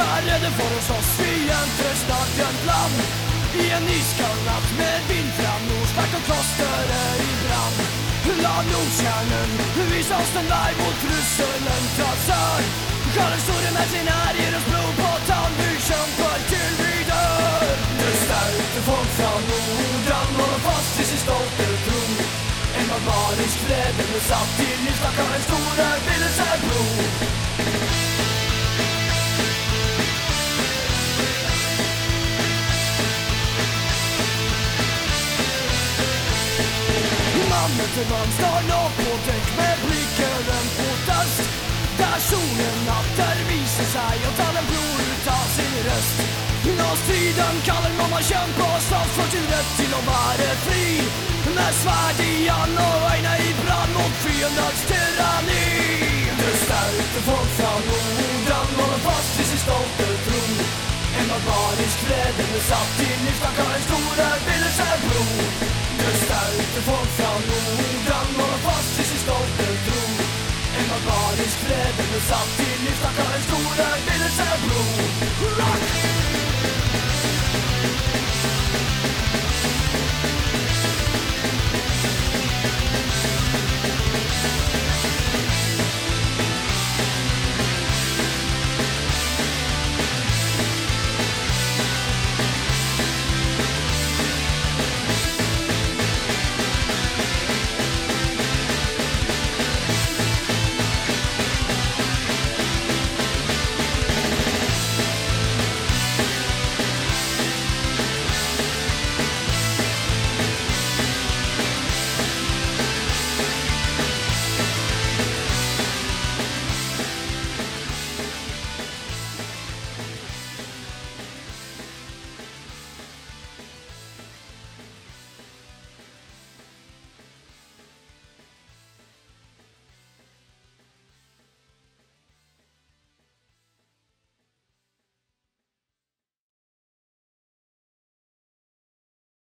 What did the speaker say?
Färgade för oss oss. Fiender snart gömt land I en iskall natt med vind fram Nordsnack och kloster är i brand. La Nordstjärnen visa oss den väg mot Jerusalem trasar Karlen store med sin här ger oss blod på tand Vi kämpar till vi dör. Nu stärkte folk från Nordan, håller fast vid sin stolte tro En barbarisk vrede med satt till livsvakt Karlen en stor sig Man man står nog på däck med blicken mot öst Där solen natter visar sig och tallen bror utav sin röst. Nå striden kallar mamma kämpa och slåss för sin rätt till att vara fri. Med svärd i hand och öjna i brand mot fiendens tyranni. Det stärkte folk från Norden håller fast vid sin stolta tro. En barbarisk fred, den är satt till livsvakt kan en stor something